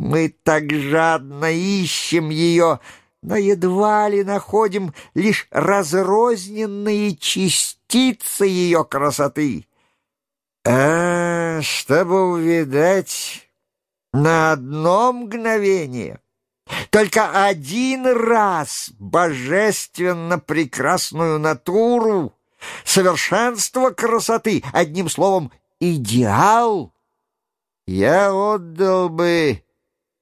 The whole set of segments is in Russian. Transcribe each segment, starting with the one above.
Мы так жадно ищем ее, но едва ли находим лишь разрозненные частицы ее красоты. А, чтобы увидать на одно мгновение, только один раз божественно прекрасную натуру, совершенство красоты, одним словом, идеал, я отдал бы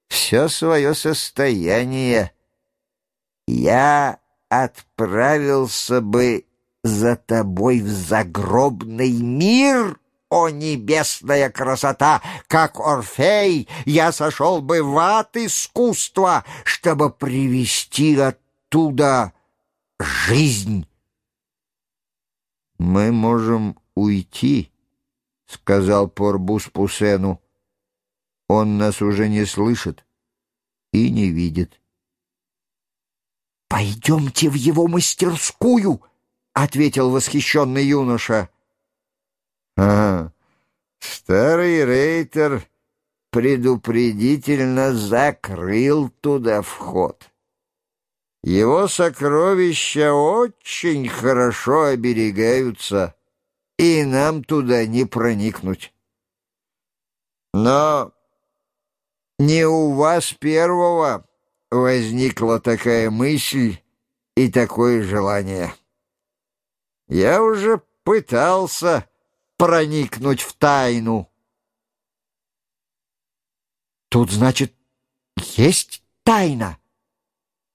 все свое состояние. Я отправился бы за тобой в загробный мир, о небесная красота! Как Орфей, я сошел бы в ад искусства, чтобы привести оттуда жизнь. «Мы можем уйти», — сказал Порбус Пусену. «Он нас уже не слышит и не видит». «Пойдемте в его мастерскую», — ответил восхищенный юноша. «А, старый рейтер предупредительно закрыл туда вход». Его сокровища очень хорошо оберегаются, и нам туда не проникнуть. Но не у вас первого возникла такая мысль и такое желание. Я уже пытался проникнуть в тайну. Тут, значит, есть тайна?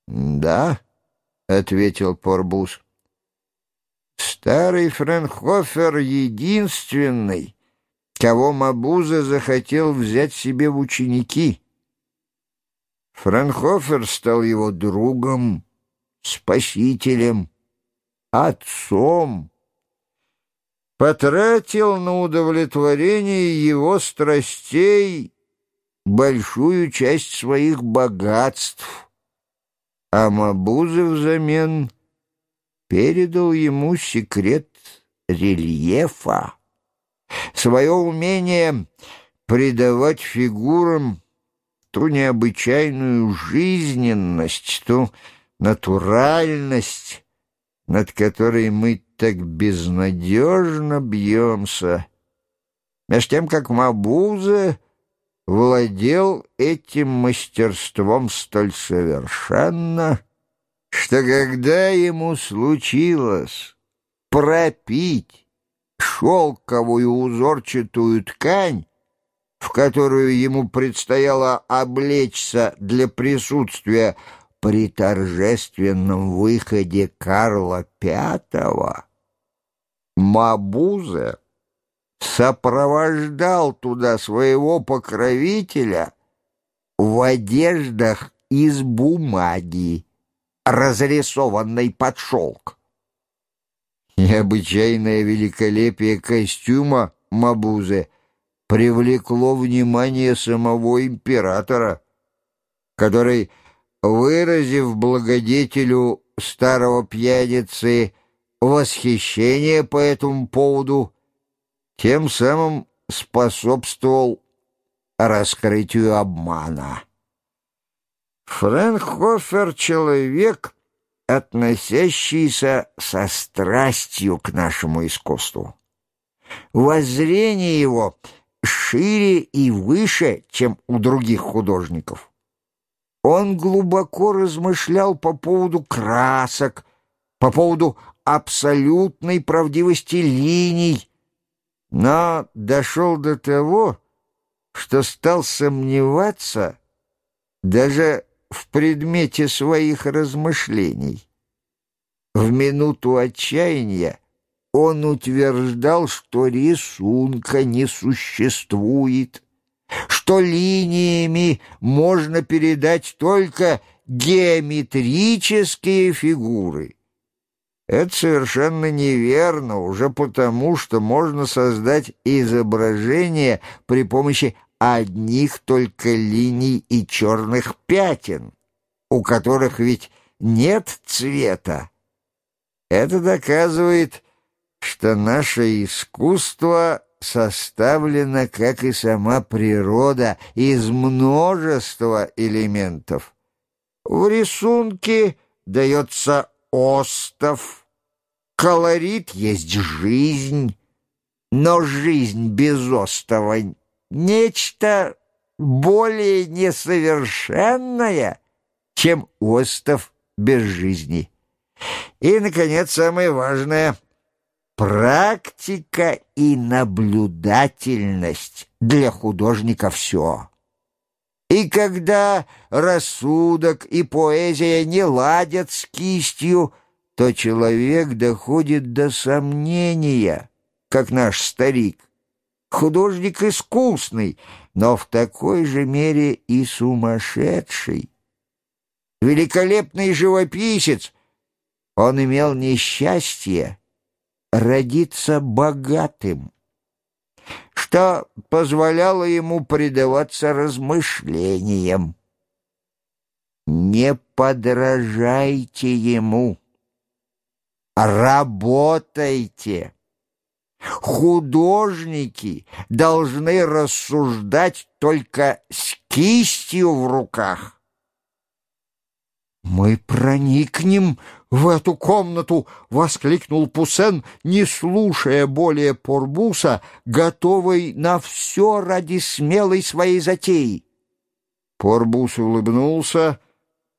«Да», — ответил Порбус. «Старый Френхофер единственный, кого Мабуза захотел взять себе в ученики. Френхофер стал его другом, спасителем, отцом, потратил на удовлетворение его страстей большую часть своих богатств» а Мабуза взамен передал ему секрет рельефа, свое умение придавать фигурам ту необычайную жизненность, ту натуральность, над которой мы так безнадежно бьемся. Меж тем, как Мабуза владел этим мастерством столь совершенно, что когда ему случилось пропить шелковую узорчатую ткань, в которую ему предстояло облечься для присутствия при торжественном выходе Карла V, Мабузе сопровождал туда своего покровителя в одеждах из бумаги, разрисованной под шелк. Необычайное великолепие костюма Мабузы привлекло внимание самого императора, который, выразив благодетелю старого пьяницы восхищение по этому поводу, тем самым способствовал раскрытию обмана. Фрэнк человек, относящийся со страстью к нашему искусству. Воззрение его шире и выше, чем у других художников. Он глубоко размышлял по поводу красок, по поводу абсолютной правдивости линий, но дошел до того, что стал сомневаться даже в предмете своих размышлений. В минуту отчаяния он утверждал, что рисунка не существует, что линиями можно передать только геометрические фигуры — это совершенно неверно, уже потому, что можно создать изображение при помощи одних только линий и черных пятен, у которых ведь нет цвета. Это доказывает, что наше искусство составлена, как и сама природа, из множества элементов. В рисунке дается остов, колорит есть жизнь, но жизнь без остова — нечто более несовершенное, чем остов без жизни. И, наконец, самое важное — практика и наблюдательность для художника все. И когда рассудок и поэзия не ладят с кистью, то человек доходит до сомнения, как наш старик. Художник искусный, но в такой же мере и сумасшедший. Великолепный живописец, он имел несчастье родиться богатым, что позволяло ему предаваться размышлениям. Не подражайте ему, работайте. Художники должны рассуждать только с кистью в руках. «Мы проникнем в эту комнату!» — воскликнул Пусен, не слушая более Порбуса, готовый на все ради смелой своей затеи. Порбус улыбнулся,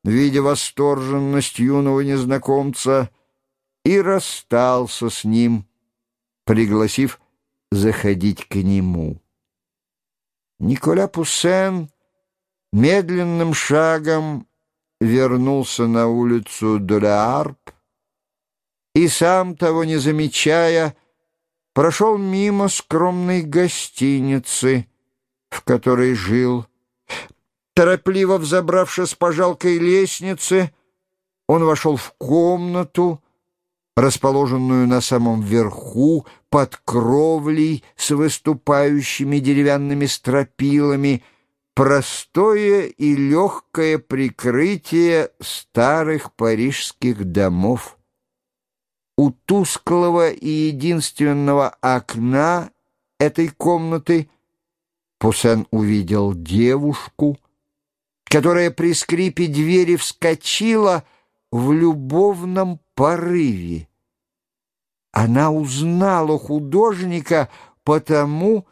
видя восторженность юного незнакомца, и расстался с ним, пригласив заходить к нему. Николя Пуссен медленным шагом вернулся на улицу Долярп и, сам того не замечая, прошел мимо скромной гостиницы, в которой жил. Торопливо взобравшись по жалкой лестнице, он вошел в комнату, расположенную на самом верху, под кровлей с выступающими деревянными стропилами, простое и легкое прикрытие старых парижских домов. У тусклого и единственного окна этой комнаты Пусен увидел девушку, которая при скрипе двери вскочила в любовном порыве. Она узнала художника потому,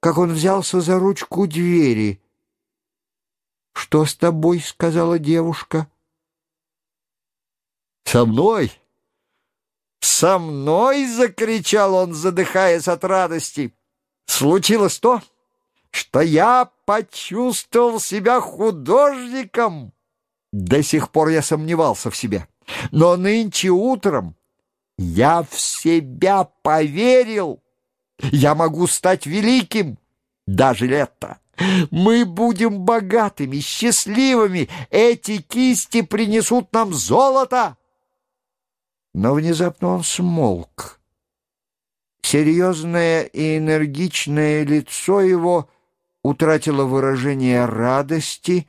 как он взялся за ручку двери. «Что с тобой?» — сказала девушка. «Со мной?» «Со мной!» — закричал он, задыхаясь от радости. «Случилось то, что я почувствовал себя художником. До сих пор я сомневался в себе». Но нынче утром я в себя поверил. Я могу стать великим, даже лето. Мы будем богатыми, счастливыми. Эти кисти принесут нам золото. Но внезапно он смолк. Серьезное и энергичное лицо его утратило выражение радости,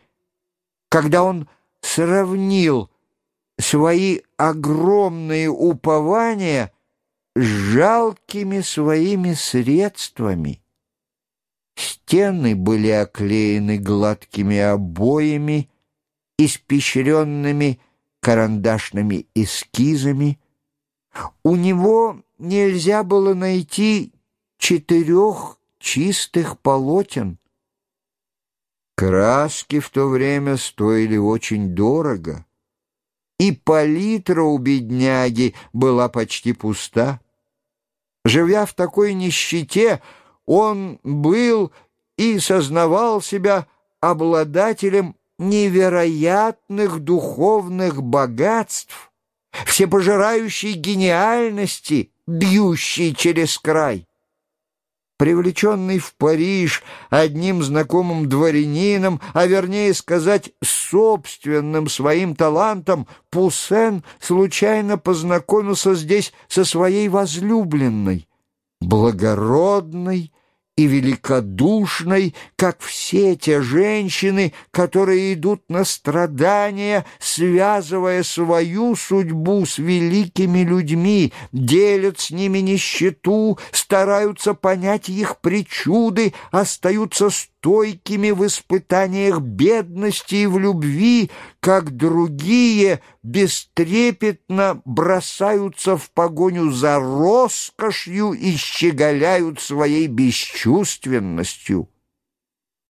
когда он сравнил свои огромные упования с жалкими своими средствами. Стены были оклеены гладкими обоями, испещренными карандашными эскизами. У него нельзя было найти четырех чистых полотен. Краски в то время стоили очень дорого и палитра у бедняги была почти пуста. Живя в такой нищете, он был и сознавал себя обладателем невероятных духовных богатств, всепожирающей гениальности, бьющей через край. Привлеченный в Париж одним знакомым дворянином, а вернее сказать, собственным своим талантом, Пуссен случайно познакомился здесь со своей возлюбленной, благородной и великодушной, как все те женщины, которые идут на страдания, связывая свою судьбу с великими людьми, делят с ними нищету, стараются понять их причуды, остаются стойкими в испытаниях бедности и в любви, как другие бестрепетно бросаются в погоню за роскошью и щеголяют своей бесчувственностью.